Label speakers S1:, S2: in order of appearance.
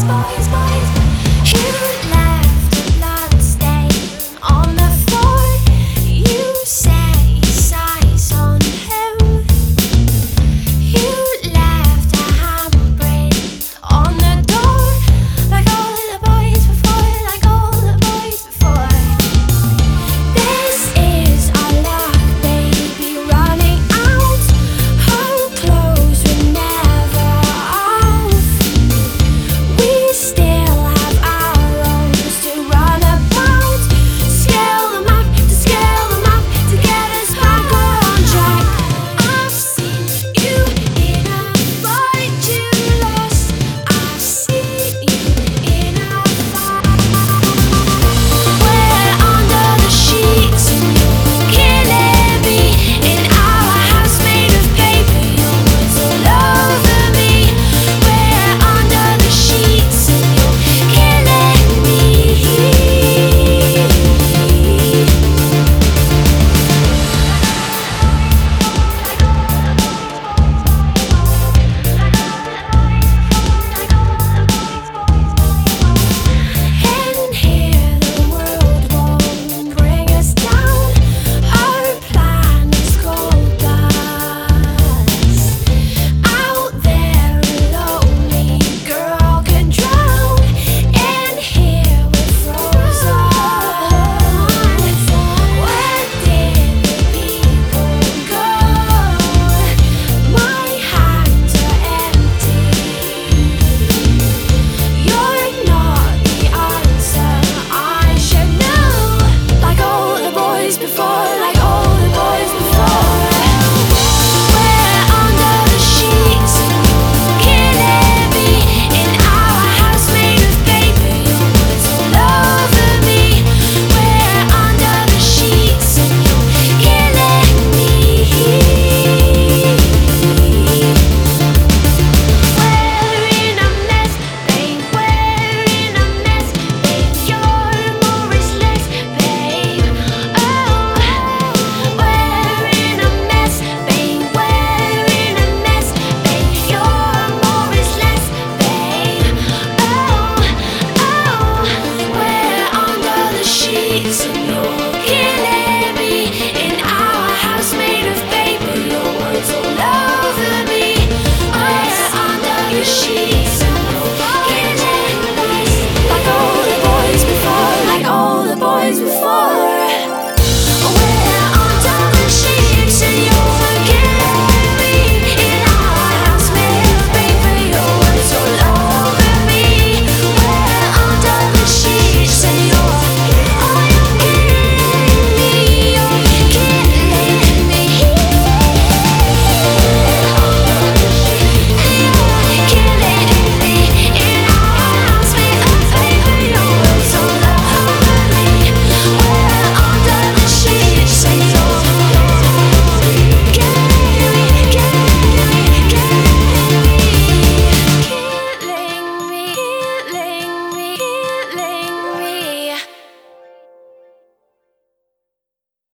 S1: boys, boys, boys.